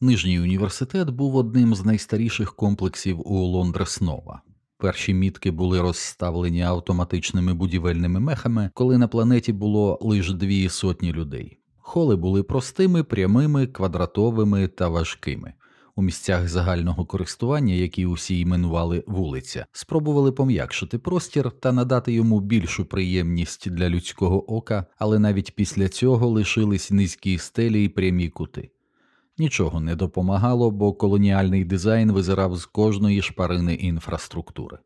Нижній університет був одним з найстаріших комплексів у Лондреснова. Перші мітки були розставлені автоматичними будівельними мехами, коли на планеті було лише дві сотні людей. Холи були простими, прямими, квадратовими та важкими. У місцях загального користування, які усі іменували вулиця, спробували пом'якшити простір та надати йому більшу приємність для людського ока, але навіть після цього лишились низькі стелі й прямі кути. Нічого не допомагало, бо колоніальний дизайн визирав з кожної шпарини інфраструктури.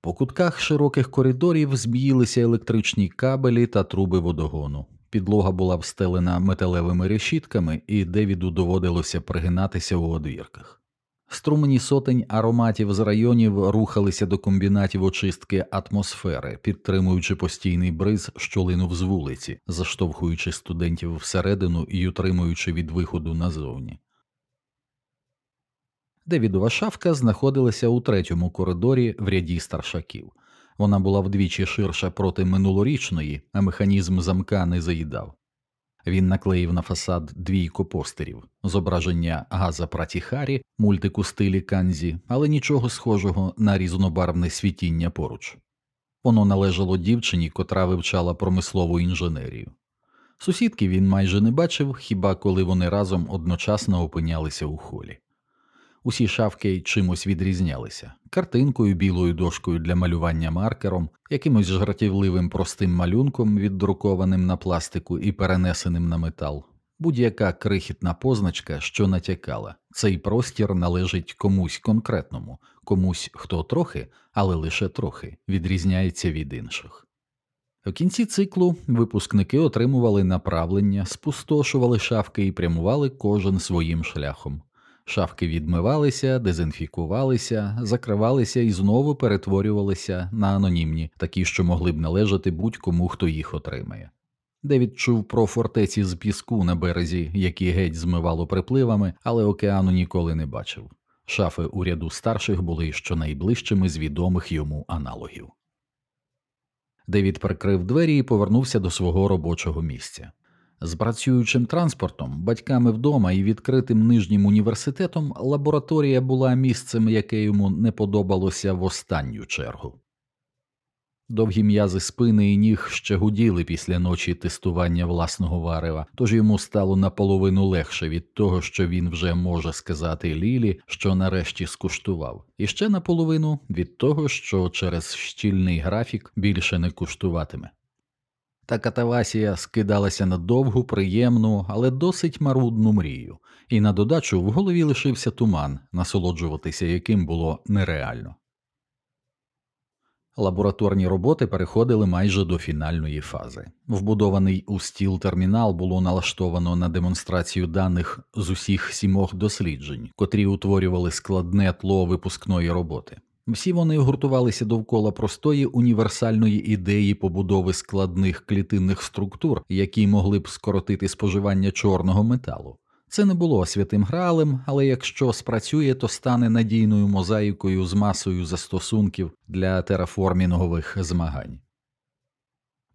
По кутках широких коридорів зб'їлися електричні кабелі та труби водогону. Підлога була встелена металевими решітками, і Девіду доводилося пригинатися у одвірках. Струмені сотень ароматів з районів рухалися до комбінатів очистки атмосфери, підтримуючи постійний бриз, що линув з вулиці, заштовхуючи студентів всередину і утримуючи від виходу назовні. Девідова шафка знаходилася у третьому коридорі в ряді старшаків. Вона була вдвічі ширша проти минулорічної, а механізм замка не заїдав. Він наклеїв на фасад двійко постерів, зображення Газа Пратіхарі, мультику стилі Канзі, але нічого схожого на різнобарвне світіння поруч. Воно належало дівчині, котра вивчала промислову інженерію. Сусідки він майже не бачив, хіба коли вони разом одночасно опинялися у холі. Усі шафки чимось відрізнялися картинкою, білою дошкою для малювання маркером, якимось жартівливим простим малюнком, віддрукованим на пластику і перенесеним на метал, будь-яка крихітна позначка, що натякала, цей простір належить комусь конкретному, комусь, хто трохи, але лише трохи, відрізняється від інших. У кінці циклу випускники отримували направлення, спустошували шафки і прямували кожен своїм шляхом. Шафки відмивалися, дезінфікувалися, закривалися і знову перетворювалися на анонімні, такі, що могли б належати будь-кому, хто їх отримає. Девід чув про фортеці з піску на березі, які геть змивало припливами, але океану ніколи не бачив. Шафи у ряду старших були щонайближчими з відомих йому аналогів. Девід прикрив двері і повернувся до свого робочого місця. З працюючим транспортом, батьками вдома і відкритим нижнім університетом лабораторія була місцем, яке йому не подобалося в останню чергу. Довгі м'язи спини і ніг ще гуділи після ночі тестування власного варева, тож йому стало наполовину легше від того, що він вже може сказати Лілі, що нарешті скуштував, і ще наполовину від того, що через щільний графік більше не куштуватиме. Та катавасія скидалася на довгу, приємну, але досить марудну мрію, і на додачу в голові лишився туман, насолоджуватися яким було нереально. Лабораторні роботи переходили майже до фінальної фази. Вбудований у стіл термінал було налаштовано на демонстрацію даних з усіх сімох досліджень, котрі утворювали складне тло випускної роботи. Всі вони гуртувалися довкола простої універсальної ідеї побудови складних клітинних структур, які могли б скоротити споживання чорного металу. Це не було святим гралем, але якщо спрацює, то стане надійною мозаїкою з масою застосунків для тераформінгових змагань.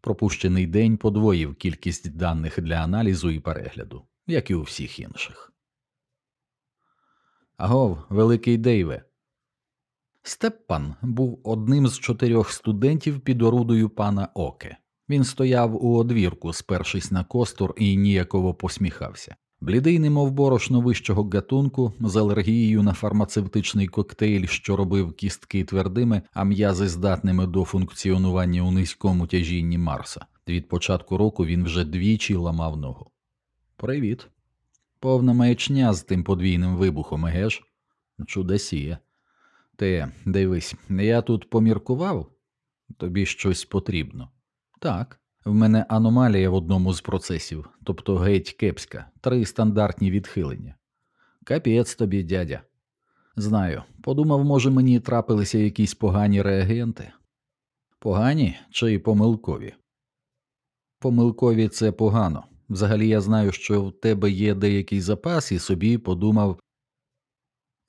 Пропущений день подвоїв кількість даних для аналізу і перегляду, як і у всіх інших. Агов, великий Дейве. Степпан був одним з чотирьох студентів під орудою пана Оке. Він стояв у одвірку, спершись на костур і ніяково посміхався. Блідий, немов борошно вищого гатунку, з алергією на фармацевтичний коктейль, що робив кістки твердими, а м'язи здатними до функціонування у низькому тяжінні Марса. Від початку року він вже двічі ламав ногу. Привіт. Повна маячня з тим подвійним вибухом, егеш? Чудесія. Ти дивись, я тут поміркував, тобі щось потрібно. Так, в мене аномалія в одному з процесів, тобто геть кепська, три стандартні відхилення. Капець тобі, дядя. Знаю, подумав, може, мені трапилися якісь погані реагенти. Погані чи помилкові? Помилкові це погано. Взагалі я знаю, що в тебе є деякий запас, і собі подумав.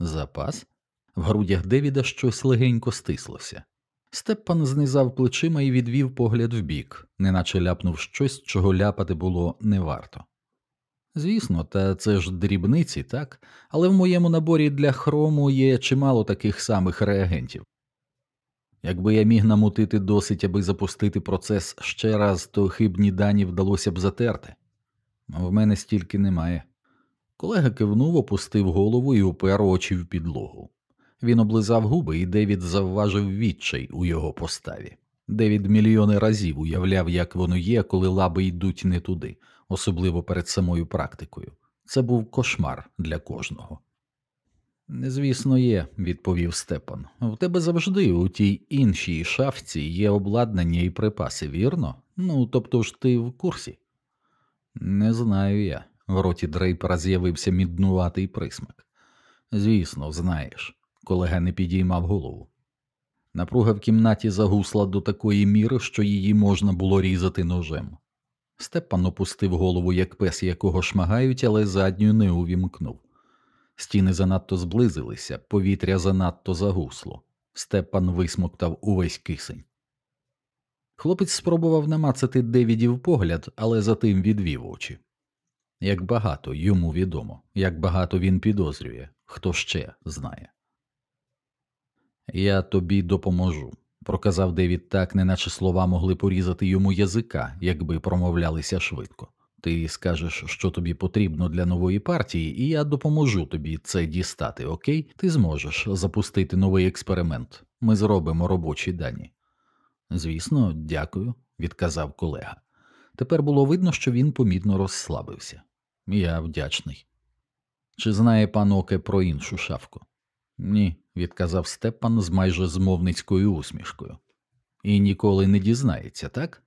Запас? В грудях Девіда щось легенько стислося. Степан знизав плечима і відвів погляд вбік, неначе ляпнув щось, чого ляпати було не варто. Звісно, та це ж дрібниці, так, але в моєму наборі для хрому є чимало таких самих реагентів. Якби я міг намутити досить, аби запустити процес ще раз, то хибні дані вдалося б затерти. В мене стільки немає. Колега кивнув, опустив голову і упер очі в підлогу. Він облизав губи, і Девід завважив відчай у його поставі. Девід мільйони разів уявляв, як воно є, коли лаби йдуть не туди, особливо перед самою практикою. Це був кошмар для кожного. Звісно, є, відповів Степан. В тебе завжди у тій іншій шафці є обладнання і припаси, вірно? Ну, тобто ж ти в курсі? Не знаю я. В роті Дрейпера з'явився міднуватий присмак. Звісно, знаєш, колега не підіймав голову. Напруга в кімнаті загусла до такої міри, що її можна було різати ножем. Степан опустив голову, як пес, якого шмагають, але задню не увімкнув. Стіни занадто зблизилися, повітря занадто загусло. Степан висмоктав увесь кисень. Хлопець спробував намацати Девідів погляд, але затим відвів очі. Як багато йому відомо, як багато він підозрює, хто ще знає. Я тобі допоможу, проказав Девід так, неначе слова могли порізати йому язика, якби промовлялися швидко. Ти скажеш, що тобі потрібно для нової партії, і я допоможу тобі це дістати, окей? Ти зможеш запустити новий експеримент. Ми зробимо робочі дані. Звісно, дякую, відказав колега. Тепер було видно, що він помітно розслабився. Я вдячний. Чи знає пан Оке про іншу шавку? Ні, відказав Степан з майже змовницькою усмішкою. І ніколи не дізнається, так?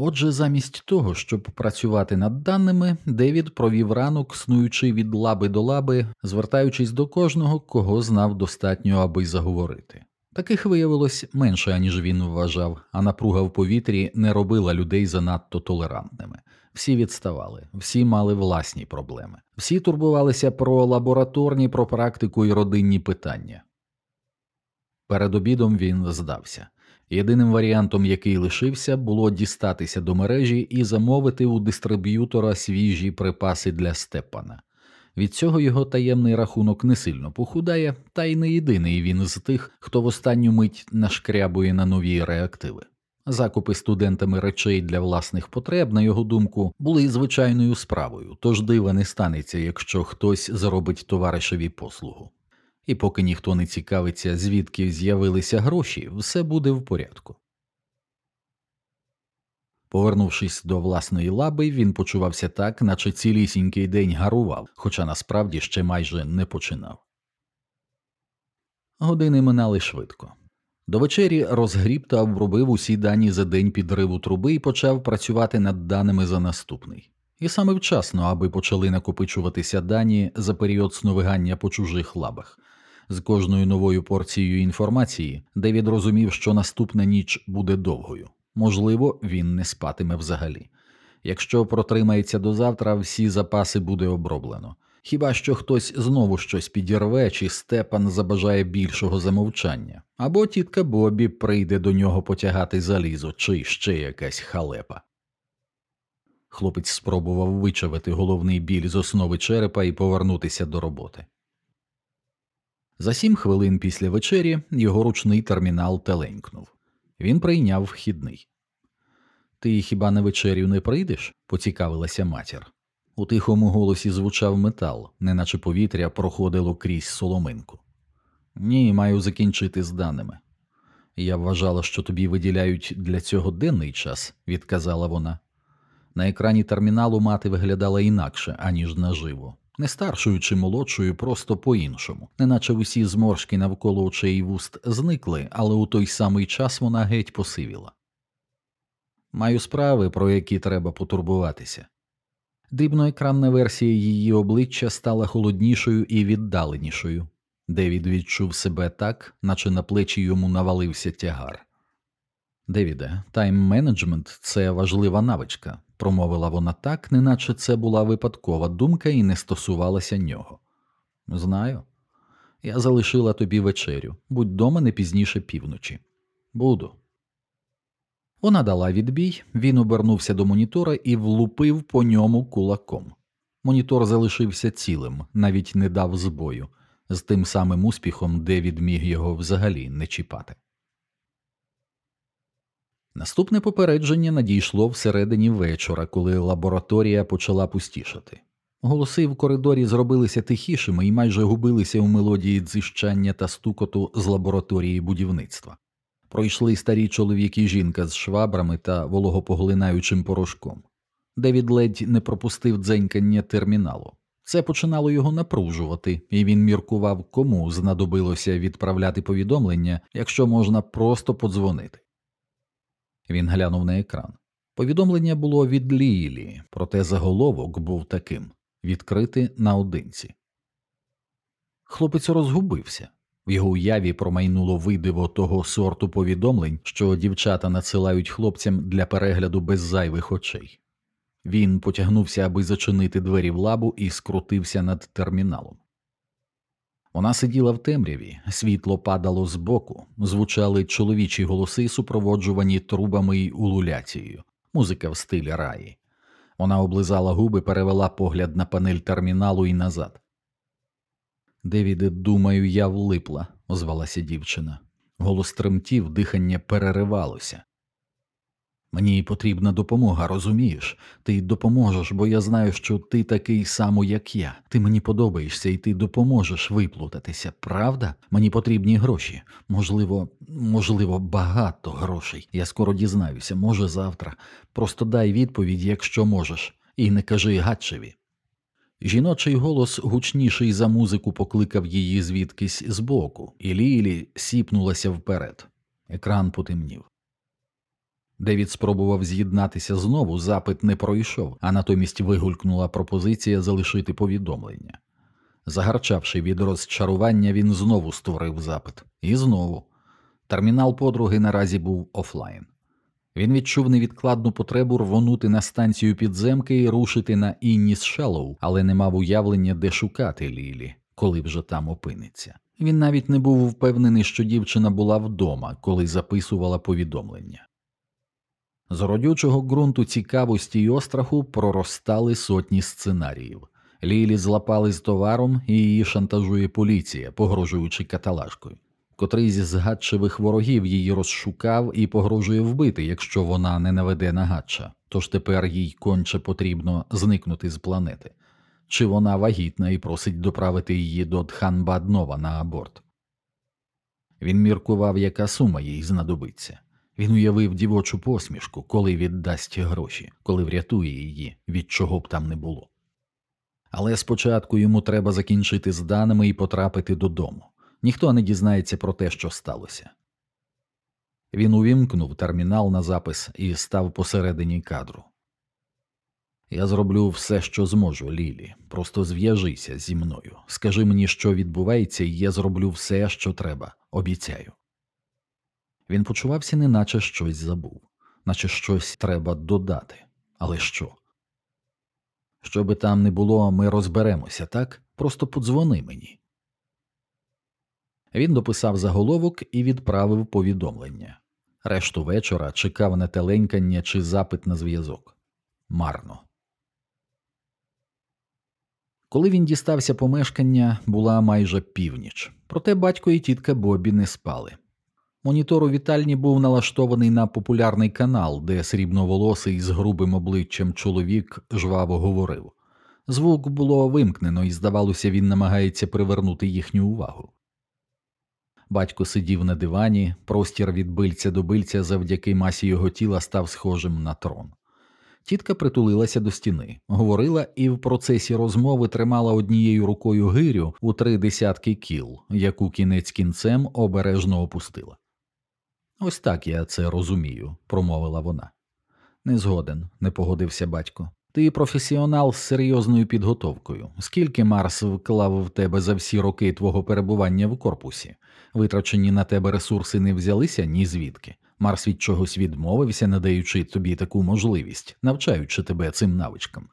Отже, замість того, щоб працювати над даними, Девід провів ранок, снуючи від лаби до лаби, звертаючись до кожного, кого знав достатньо, аби заговорити. Таких виявилось менше, аніж він вважав, а напруга в повітрі не робила людей занадто толерантними. Всі відставали, всі мали власні проблеми, всі турбувалися про лабораторні, про практику і родинні питання. Перед обідом він здався. Єдиним варіантом, який лишився, було дістатися до мережі і замовити у дистриб'ютора свіжі припаси для Степана. Від цього його таємний рахунок не сильно похудає, та й не єдиний він з тих, хто в останню мить нашкрябує на нові реактиви. Закупи студентами речей для власних потреб, на його думку, були звичайною справою, тож дива не станеться, якщо хтось заробить товаришеві послугу. І поки ніхто не цікавиться, звідки з'явилися гроші, все буде в порядку. Повернувшись до власної лаби, він почувався так, наче цілісінький день гарував, хоча насправді ще майже не починав. Години минали швидко. До вечері розгріб та обробив усі дані за день підриву труби і почав працювати над даними за наступний. І саме вчасно, аби почали накопичуватися дані за період сновигання по чужих лабах. З кожною новою порцією інформації Девід розумів, що наступна ніч буде довгою. Можливо, він не спатиме взагалі. Якщо протримається до завтра, всі запаси буде оброблено. Хіба що хтось знову щось підірве, чи Степан забажає більшого замовчання, або тітка Бобі прийде до нього потягати залізо, чи ще якась халепа. Хлопець спробував вичавити головний біль з основи черепа і повернутися до роботи. За сім хвилин після вечері його ручний термінал теленькнув. Він прийняв вхідний. Ти хіба на вечерю не прийдеш? поцікавилася матір. У тихому голосі звучав метал, неначе повітря проходило крізь соломинку. Ні, маю закінчити з даними. Я вважала, що тобі виділяють для цього денний час, відказала вона. На екрані терміналу мати виглядала інакше, аніж наживо, не старшою чи молодшою, просто по іншому, неначе усі зморшки навколо очей і вуст зникли, але у той самий час вона геть посивіла. Маю справи, про які треба потурбуватися. Дибноекранна версія її обличчя стала холоднішою і віддаленішою. Девід відчув себе так, наче на плечі йому навалився тягар. Девіде, тайм менеджмент це важлива навичка, промовила вона так, неначе це була випадкова думка і не стосувалася нього. Знаю. Я залишила тобі вечерю. Будь дома не пізніше півночі. Буду. Вона дала відбій, він обернувся до монітора і влупив по ньому кулаком. Монітор залишився цілим, навіть не дав збою, з тим самим успіхом, Девід міг його взагалі не чіпати. Наступне попередження надійшло всередині вечора, коли лабораторія почала пустішати. Голоси в коридорі зробилися тихішими і майже губилися у мелодії дзищання та стукоту з лабораторії будівництва. Пройшли старі чоловік і жінка з швабрами та вологопоглинаючим порошком. Девід ледь не пропустив дзенькання терміналу. Це починало його напружувати, і він міркував, кому знадобилося відправляти повідомлення, якщо можна просто подзвонити. Він глянув на екран. Повідомлення було від Лілі, проте заголовок був таким відкрити наодинці. Хлопець розгубився. В його уяві промайнуло видиво того сорту повідомлень, що дівчата надсилають хлопцям для перегляду без зайвих очей. Він потягнувся, аби зачинити двері в лабу, і скрутився над терміналом. Вона сиділа в темряві, світло падало збоку, звучали чоловічі голоси, супроводжувані трубами й улуляцією, музика в стилі раї. Вона облизала губи, перевела погляд на панель терміналу і назад. Девіде, думаю, я влипла, озвалася дівчина. Голос тремтів, дихання переривалося. Мені потрібна допомога, розумієш? Ти допоможеш, бо я знаю, що ти такий само, як я. Ти мені подобаєшся, і ти допоможеш виплутатися, правда? Мені потрібні гроші. Можливо, можливо, багато грошей. Я скоро дізнаюся, може завтра. Просто дай відповідь, якщо можеш, і не кажи Гатчеві. Жіночий голос, гучніший за музику, покликав її звідкись збоку, і Лілі сіпнулася вперед. Екран потемнів. Девід спробував з'єднатися знову, запит не пройшов, а натомість вигулькнула пропозиція залишити повідомлення. Загарчавши від розчарування, він знову створив запит. І знову. Термінал подруги наразі був офлайн. Він відчув невідкладну потребу рвонути на станцію підземки і рушити на Інніс Шеллоу, але не мав уявлення, де шукати Лілі, коли вже там опиниться. Він навіть не був впевнений, що дівчина була вдома, коли записувала повідомлення. З родючого ґрунту цікавості й остраху проростали сотні сценаріїв. Лілі злапали з товаром і її шантажує поліція, погрожуючи каталажкою. Котрий зі згадчивих ворогів її розшукав і погрожує вбити, якщо вона не наведе на гатча, тож тепер їй конче потрібно зникнути з планети. Чи вона вагітна і просить доправити її до Дханбаднова на аборт. Він міркував, яка сума їй знадобиться. Він уявив дівочу посмішку, коли віддасть гроші, коли врятує її, від чого б там не було. Але спочатку йому треба закінчити з даними і потрапити додому. Ніхто не дізнається про те, що сталося. Він увімкнув термінал на запис і став посередині кадру. Я зроблю все, що зможу, Лілі. Просто зв'яжися зі мною. Скажи мені, що відбувається, і я зроблю все, що треба. Обіцяю. Він почувався, неначе щось забув, наче щось треба додати. Але що? Що би там не було, ми розберемося, так? Просто подзвони мені. Він дописав заголовок і відправив повідомлення. Решту вечора чекав на теленькання чи запит на зв'язок. Марно. Коли він дістався помешкання, була майже північ, проте батько і тітка Бобі не спали. Монітор у вітальні був налаштований на популярний канал, де срібноволосий з грубим обличчям чоловік жваво говорив. Звук було вимкнено, і, здавалося, він намагається привернути їхню увагу. Батько сидів на дивані, простір від бильця до бильця завдяки масі його тіла став схожим на трон. Тітка притулилася до стіни, говорила і в процесі розмови тримала однією рукою гирю у три десятки кіл, яку кінець кінцем обережно опустила. Ось так я це розумію, промовила вона. Не згоден, не погодився батько. Ти професіонал з серйозною підготовкою. Скільки Марс вклав в тебе за всі роки твого перебування в корпусі? Витрачені на тебе ресурси не взялися ні звідки. Марс від чогось відмовився, надаючи тобі таку можливість, навчаючи тебе цим навичкам.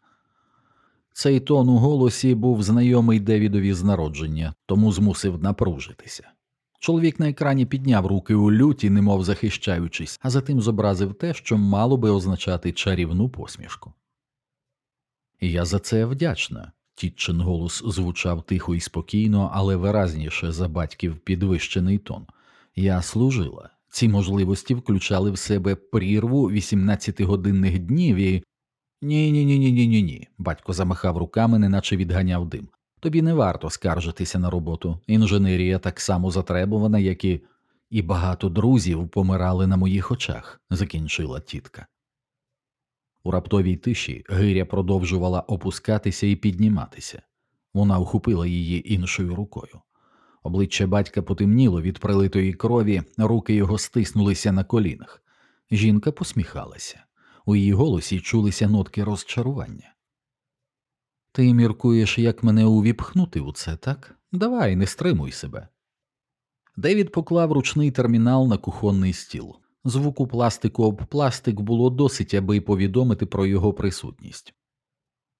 Цей тон у голосі був знайомий Девідові з народження, тому змусив напружитися. Чоловік на екрані підняв руки у люті, немов захищаючись, а затим зобразив те, що мало би означати чарівну посмішку. Я за це вдячна. Тітчин голос звучав тихо і спокійно, але виразніше за батьків підвищений тон. Я служила. Ці можливості включали в себе прірву 18-годинних днів і. Ні, ні, ні, ні, ні, ні, ні. Батько замахав руками, неначе відганяв дим. Тобі не варто скаржитися на роботу. Інженерія так само затребувана, як і. І багато друзів помирали на моїх очах, закінчила тітка. У раптовій тиші гиря продовжувала опускатися і підніматися. Вона ухопила її іншою рукою. Обличчя батька потемніло від прилитої крові, руки його стиснулися на колінах. Жінка посміхалася. У її голосі чулися нотки розчарування. Ти міркуєш, як мене увіпхнути у це, так? Давай, не стримуй себе. Девід поклав ручний термінал на кухонний стіл. Звуку пластику об пластик було досить, аби повідомити про його присутність.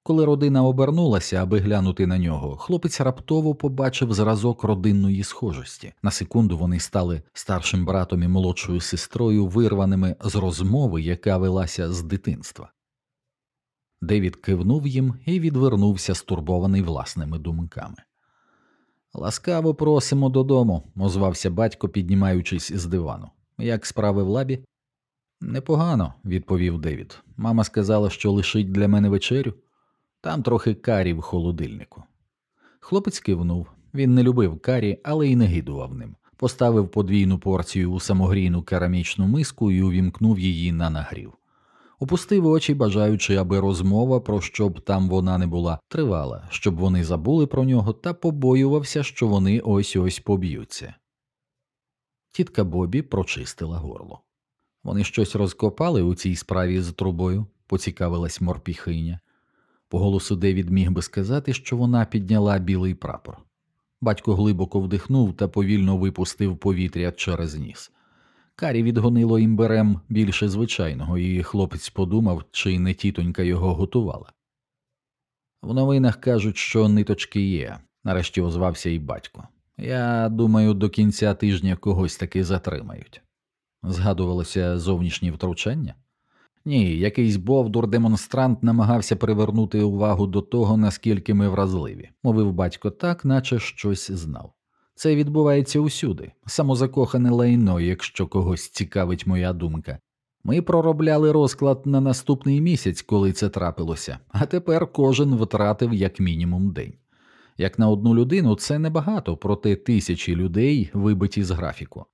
Коли родина обернулася, аби глянути на нього, хлопець раптово побачив зразок родинної схожості. На секунду вони стали старшим братом і молодшою сестрою, вирваними з розмови, яка велася з дитинства. Девід кивнув їм і відвернувся, стурбований власними думками. Ласкаво просимо додому, озвався батько, піднімаючись з дивану. Як справи в лабі? Непогано, відповів Девід. Мама сказала, що лишить для мене вечерю. Там трохи карі в холодильнику. Хлопець кивнув. Він не любив карі, але й не гидував ним. Поставив подвійну порцію у самогрійну керамічну миску і увімкнув її на нагрів. Опустив очі, бажаючи, аби розмова, про що б там вона не була, тривала, щоб вони забули про нього та побоювався, що вони ось ось поб'ються. Тітка Бобі прочистила горло. Вони щось розкопали у цій справі з трубою, поцікавилась морпіхиня. По голосу Девід міг би сказати, що вона підняла білий прапор. Батько глибоко вдихнув та повільно випустив повітря через ніс. Карі відгонило імберем більше звичайного, і хлопець подумав, чи не тітонька його готувала. В новинах кажуть, що ниточки є, нарешті озвався і батько. Я думаю, до кінця тижня когось таки затримають. Згадувалося зовнішнє втручання? Ні, якийсь бовдур демонстрант намагався привернути увагу до того, наскільки ми вразливі, мовив батько так, наче щось знав. Це відбувається усюди, самозакохане лайно, якщо когось цікавить моя думка. Ми проробляли розклад на наступний місяць, коли це трапилося, а тепер кожен втратив як мінімум день. Як на одну людину, це небагато, проте тисячі людей вибиті з графіку.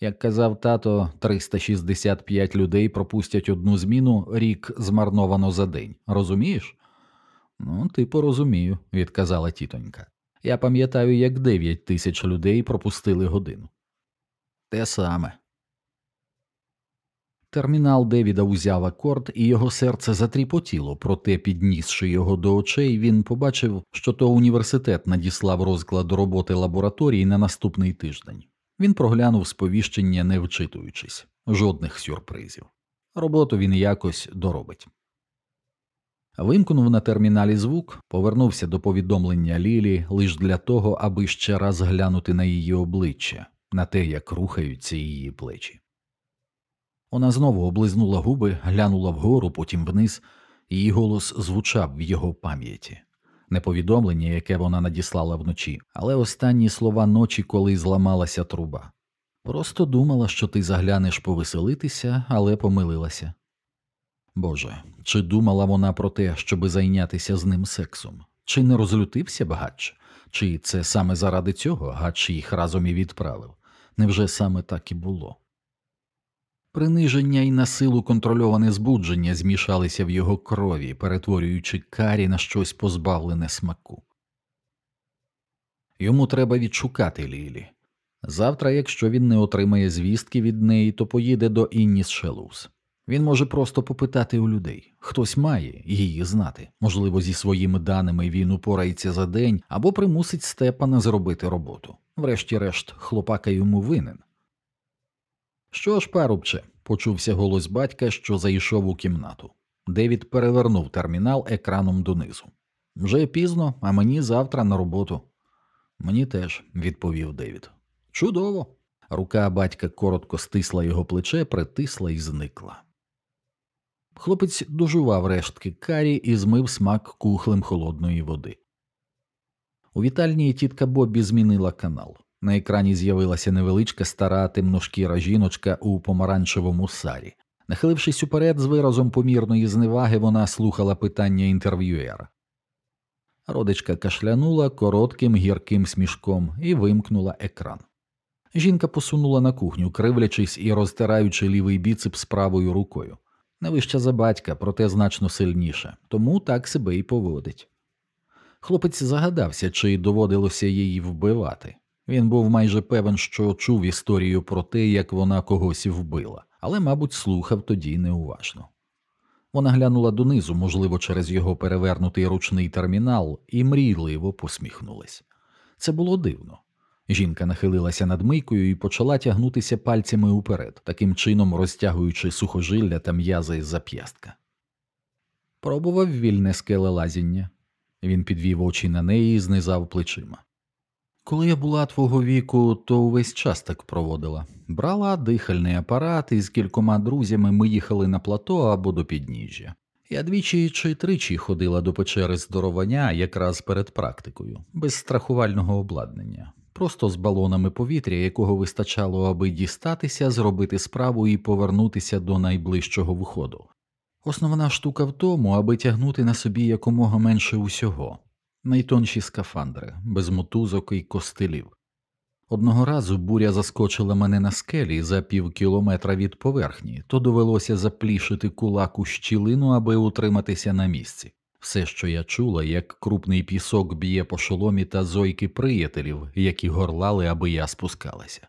Як казав тато, 365 людей пропустять одну зміну, рік змарновано за день. Розумієш? Ну, типу розумію, відказала тітонька. Я пам'ятаю, як 9 тисяч людей пропустили годину. Те саме. Термінал Девіда узяв акорд, і його серце затріпотіло, проте, піднісши його до очей, він побачив, що то університет надіслав розклад роботи лабораторії на наступний тиждень. Він проглянув сповіщення, не вчитуючись, жодних сюрпризів. Роботу він якось доробить. Вимкнув на терміналі звук, повернувся до повідомлення Лілі лише для того, аби ще раз глянути на її обличчя, на те, як рухаються її плечі. Вона знову облизнула губи, глянула вгору, потім вниз, її голос звучав в його пам'яті не повідомлення, яке вона надіслала вночі, але останні слова ночі, коли зламалася труба. Просто думала, що ти заглянеш повеселитися, але помилилася. Боже, чи думала вона про те, щоби зайнятися з ним сексом, чи не розлютився багач, чи це саме заради цього гач їх разом і відправив? Невже саме так і було? Приниження і на силу контрольоване збудження змішалися в його крові, перетворюючи карі на щось позбавлене смаку. Йому треба відшукати Лілі. Завтра, якщо він не отримає звістки від неї, то поїде до Інніс Шелус. Він може просто попитати у людей хтось має її знати. Можливо, зі своїми даними він упорається за день або примусить Степана зробити роботу. Врешті-решт, хлопака йому винен. Що ж, парубче, почувся голос батька, що зайшов у кімнату. Девід перевернув термінал екраном донизу. Вже пізно, а мені завтра на роботу. Мені теж, відповів Девід. Чудово. Рука батька коротко стисла його плече, притисла і зникла. Хлопець дожував рештки карі і змив смак кухлем холодної води. У вітальні тітка Бобі змінила канал. На екрані з'явилася невеличка стара темношкіра жіночка у помаранчевому сарі. Нахилившись уперед з виразом помірної зневаги, вона слухала питання інтерв'юера. Родичка кашлянула коротким гірким смішком і вимкнула екран. Жінка посунула на кухню, кривлячись і розтираючи лівий біцепс правою рукою. Не вища за батька, проте значно сильніше, тому так себе і поводить. Хлопець загадався, чи доводилося її вбивати. Він був майже певен, що чув історію про те, як вона когось вбила, але, мабуть, слухав тоді неуважно. Вона глянула донизу, можливо, через його перевернутий ручний термінал, і мрійливо посміхнулась. Це було дивно. Жінка нахилилася над мийкою і почала тягнутися пальцями уперед, таким чином розтягуючи сухожилля та м'язи з зап'ястка. Пробував вільне скелелазіння. Він підвів очі на неї і знизав плечима. Коли я була твого віку, то увесь час так проводила. Брала дихальний апарат і з кількома друзями ми їхали на плато або до підніжжя. Я двічі чи тричі ходила до печери здоровання якраз перед практикою, без страхувального обладнання, просто з балонами повітря, якого вистачало, аби дістатися, зробити справу і повернутися до найближчого входу. Основна штука в тому, аби тягнути на собі якомога менше усього, найтонші скафандри, без мотузок і костилів. Одного разу буря заскочила мене на скелі за пів кілометра від поверхні, то довелося заплішити кулак у щілину, аби утриматися на місці. Все, що я чула, як крупний пісок б'є по шоломі та зойки приятелів, які горлали, аби я спускалася.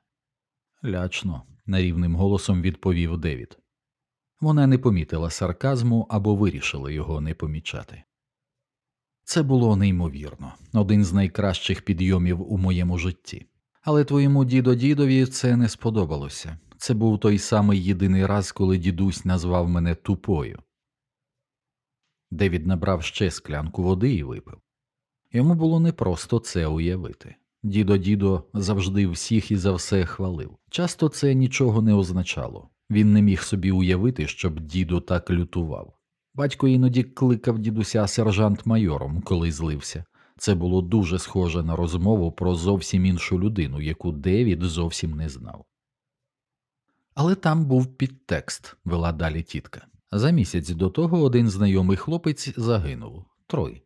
Лячно, нарівним голосом відповів Девід. Вона не помітила сарказму або вирішила його не помічати. Це було неймовірно, один з найкращих підйомів у моєму житті. Але твоєму дідо дідові це не сподобалося. Це був той самий єдиний раз, коли дідусь назвав мене тупою. Девід набрав ще склянку води і випив. Йому було непросто це уявити. Дідо дідо завжди всіх і за все хвалив. Часто це нічого не означало. Він не міг собі уявити, щоб дідо так лютував. Батько іноді кликав дідуся сержант майором, коли злився. Це було дуже схоже на розмову про зовсім іншу людину, яку Девід зовсім не знав. Але там був підтекст, вела далі тітка. За місяць до того один знайомий хлопець загинув Трой.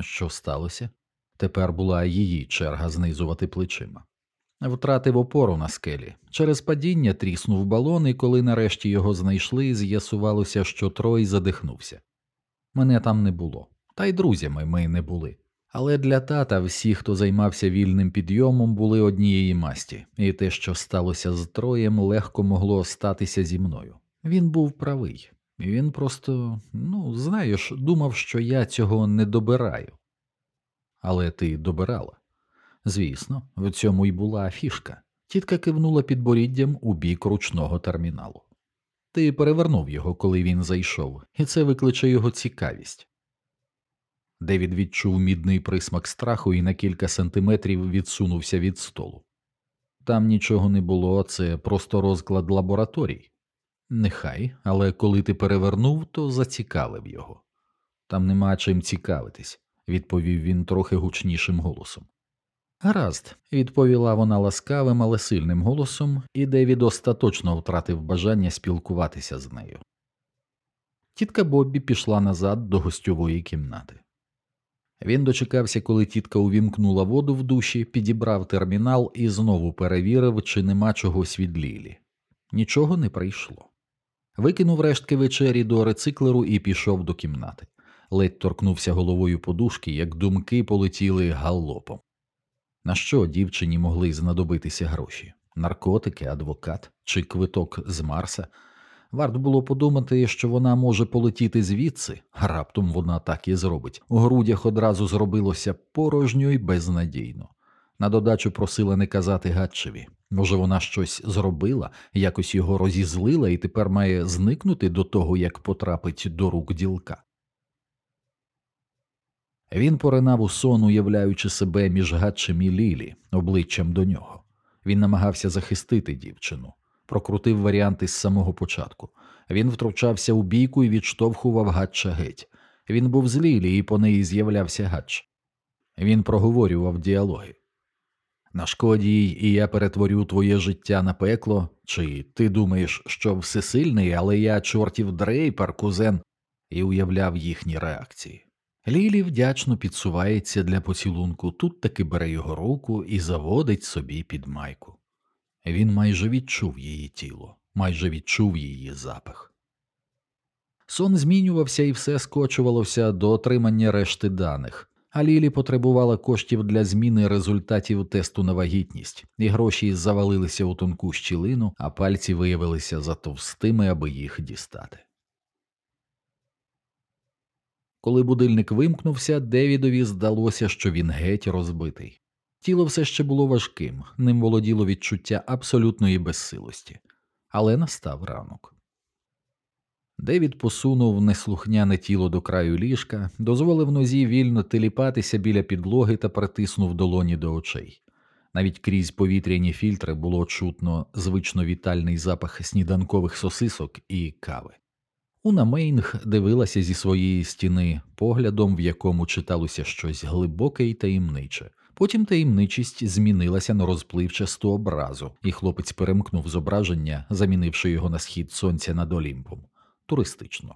Що сталося? Тепер була її черга знизувати плечима. Втратив опору на скелі. Через падіння тріснув балон, і коли нарешті його знайшли, з'ясувалося, що Трой задихнувся. Мене там не було, та й друзями ми не були. Але для тата всі, хто займався вільним підйомом, були однієї масті, і те, що сталося з Троєм, легко могло статися зі мною. Він був правий, він просто, ну, знаєш, думав, що я цього не добираю. Але ти добирала. Звісно, в цьому й була фішка. Тітка кивнула підборіддям у бік ручного терміналу. Ти перевернув його, коли він зайшов, і це викличе його цікавість. Девід відчув мідний присмак страху і на кілька сантиметрів відсунувся від столу. Там нічого не було, це просто розклад лабораторій. Нехай, але коли ти перевернув, то зацікавив його. Там нема чим цікавитись, відповів він трохи гучнішим голосом. Гаразд, відповіла вона ласкавим, але сильним голосом, і Девід остаточно втратив бажання спілкуватися з нею. Тітка Боббі пішла назад до гостьової кімнати. Він дочекався, коли тітка увімкнула воду в душі, підібрав термінал і знову перевірив, чи нема чогось від Лілі. Нічого не прийшло. Викинув рештки вечері до рециклеру і пішов до кімнати. Ледь торкнувся головою подушки, як думки полетіли галопом. На що дівчині могли знадобитися гроші? Наркотики, адвокат чи квиток з Марса? Варто було подумати, що вона може полетіти звідси, раптом вона так і зробить. У грудях одразу зробилося порожньо й безнадійно. На додачу просила не казати Гатчеві. Може, вона щось зробила, якось його розізлила і тепер має зникнути до того, як потрапить до рук ділка. Він поринав у сон, уявляючи себе між Гатчем і Лілі, обличчям до нього. Він намагався захистити дівчину, прокрутив варіанти з самого початку. Він втручався у бійку і відштовхував гатча геть. Він був з Лілі, і по неї з'являвся гач. Він проговорював діалоги. Нашкоді їй, і я перетворю твоє життя на пекло, чи ти думаєш, що всесильний, але я чортів дрейпер, кузен, і уявляв їхні реакції. Лілі вдячно підсувається для поцілунку, тут таки бере його руку і заводить собі під майку. Він майже відчув її тіло, майже відчув її запах. Сон змінювався і все скочувалося до отримання решти даних, а Лілі потребувала коштів для зміни результатів тесту на вагітність, і гроші завалилися у тонку щілину, а пальці виявилися затовстими, аби їх дістати. Коли будильник вимкнувся, Девідові здалося, що він геть розбитий. Тіло все ще було важким, ним володіло відчуття абсолютної безсилості, але настав ранок. Девід посунув неслухняне тіло до краю ліжка, дозволив нозі вільно теліпатися біля підлоги та притиснув долоні до очей. Навіть крізь повітряні фільтри було чутно звично вітальний запах сніданкових сосисок і кави. Уна Мейнг дивилася зі своєї стіни поглядом, в якому читалося щось глибоке і таємниче. Потім таємничість змінилася на розпливчасту образу, і хлопець перемкнув зображення, замінивши його на схід сонця над Олімпом. Туристично.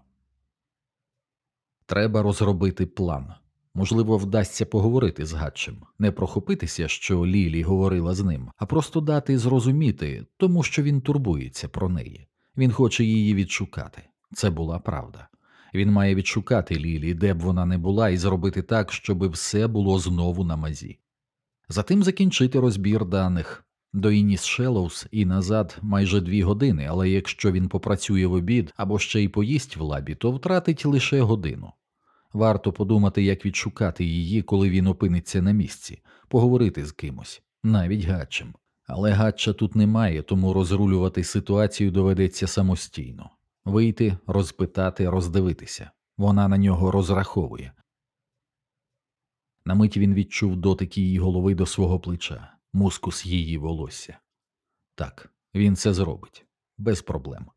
Треба розробити план. Можливо, вдасться поговорити з Гатчем, не прохопитися, що Лілі говорила з ним, а просто дати зрозуміти, тому що він турбується про неї. Він хоче її відшукати. Це була правда. Він має відшукати Лілі, де б вона не була, і зробити так, щоб все було знову на мазі. Затим закінчити розбір даних до Ініс Шелоус і назад майже дві години, але якщо він попрацює в обід або ще й поїсть в лабі, то втратить лише годину. Варто подумати, як відшукати її, коли він опиниться на місці, поговорити з кимось, навіть гатчем. Але гатча тут немає, тому розрулювати ситуацію доведеться самостійно вийти, розпитати, роздивитися. Вона на нього розраховує. На мить він відчув дотик її голови до свого плеча, мускус її волосся. Так, він це зробить без проблем.